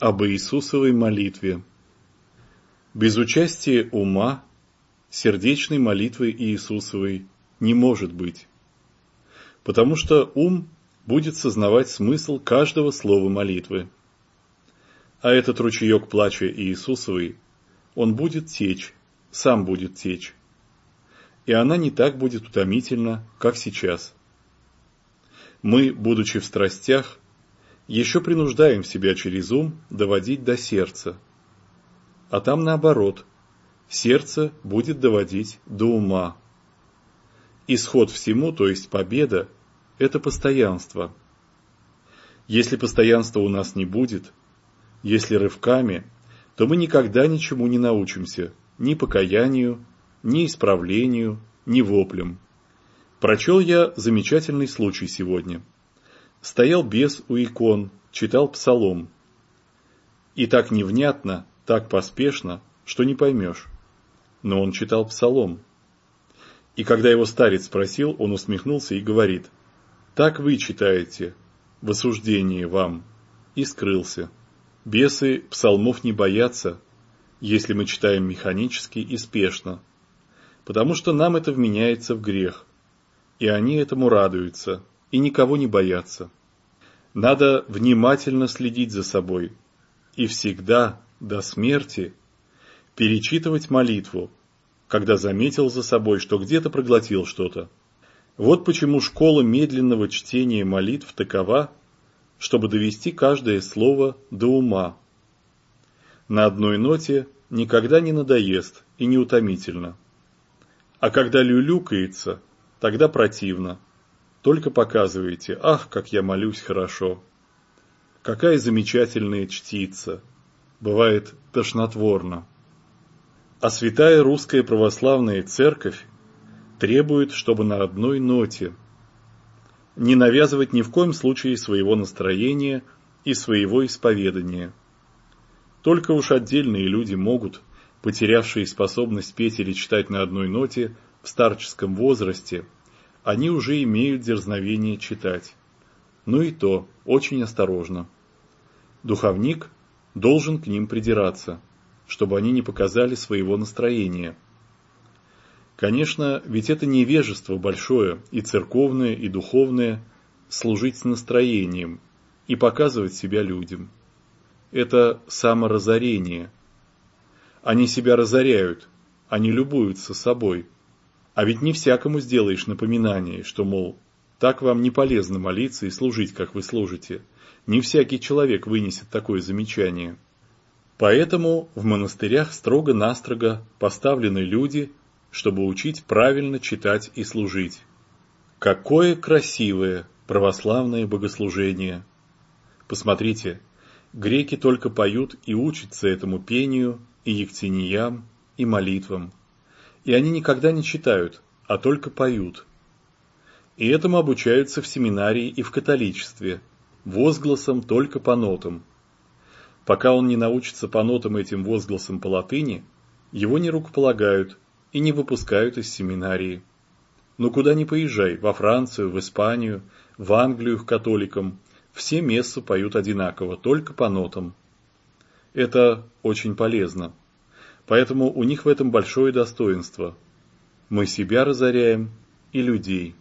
Об Иисусовой молитве. Без участия ума сердечной молитвы Иисусовой не может быть, потому что ум будет сознавать смысл каждого слова молитвы. А этот ручеек плача Иисусовой, он будет течь, сам будет течь. И она не так будет утомительна, как сейчас. Мы, будучи в страстях, еще принуждаем себя через ум доводить до сердца. А там наоборот, сердце будет доводить до ума. Исход всему, то есть победа, это постоянство. Если постоянства у нас не будет, если рывками, то мы никогда ничему не научимся, ни покаянию, ни исправлению, ни воплям. Прочел я замечательный случай сегодня – Стоял бес у икон, читал псалом. И так невнятно, так поспешно, что не поймешь. Но он читал псалом. И когда его старец спросил, он усмехнулся и говорит, «Так вы читаете, в осуждении вам». И скрылся. Бесы псалмов не боятся, если мы читаем механически и спешно, потому что нам это вменяется в грех, и они этому радуются, и никого не бояться. Надо внимательно следить за собой и всегда до смерти перечитывать молитву, когда заметил за собой, что где-то проглотил что-то. Вот почему школа медленного чтения молитв такова, чтобы довести каждое слово до ума. На одной ноте никогда не надоест и не утомительно. А когда люлюкается, тогда противно. Только показываете, ах, как я молюсь хорошо. Какая замечательная чтица. Бывает тошнотворно. А святая русская православная церковь требует, чтобы на одной ноте не навязывать ни в коем случае своего настроения и своего исповедания. Только уж отдельные люди могут, потерявшие способность петь или читать на одной ноте в старческом возрасте – они уже имеют дерзновение читать. Но и то очень осторожно. Духовник должен к ним придираться, чтобы они не показали своего настроения. Конечно, ведь это невежество большое, и церковное, и духовное, служить с настроением и показывать себя людям. Это саморазорение. Они себя разоряют, они любуются собой – а ведь не всякому сделаешь напоминание, что, мол, так вам не полезно молиться и служить, как вы служите. Не всякий человек вынесет такое замечание. Поэтому в монастырях строго-настрого поставлены люди, чтобы учить правильно читать и служить. Какое красивое православное богослужение! Посмотрите, греки только поют и учатся этому пению, и ектениям, и молитвам и они никогда не читают, а только поют. И этому обучаются в семинарии и в католичестве, возгласом только по нотам. Пока он не научится по нотам этим возгласам по латыни, его не рукополагают и не выпускают из семинарии. Но куда ни поезжай, во Францию, в Испанию, в Англию к католикам, все мессы поют одинаково, только по нотам. Это очень полезно. Поэтому у них в этом большое достоинство. Мы себя разоряем и людей.